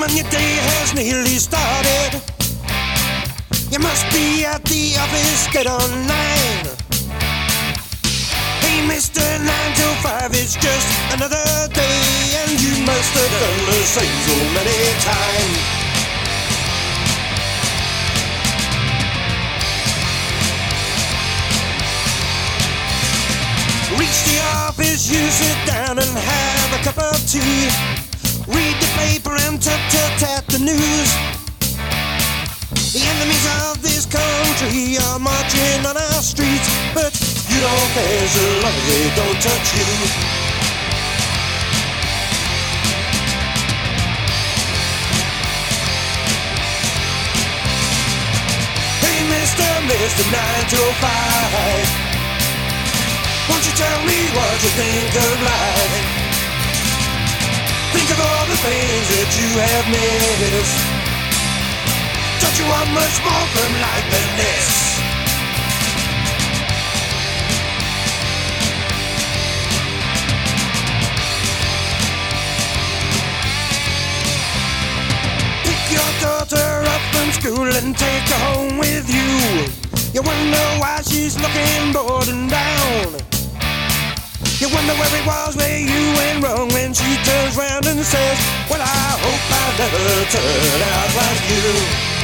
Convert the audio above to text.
Gentlemen, your day er has nearly started. You must be at the office dead on nine. Hey, Mr. 9 till 5 is just another day, and you must have done the same so many times. Reach the office, you sit down and have a cup of tea. Read the paper and tut tut tat the news. The enemies of this country are marching on our streets, but you don't care so long as they don't touch you. Hey, Mr. Mr. 9 to 5. Won't you tell me what you think of life? That you have missed. Don't you want much more from life than this? Pick your daughter up from school and take her home with you. You wonder why she's looking bored and down. You wonder where it was where you went wrong when she turns round and says, Well, I hope I never turn out like you.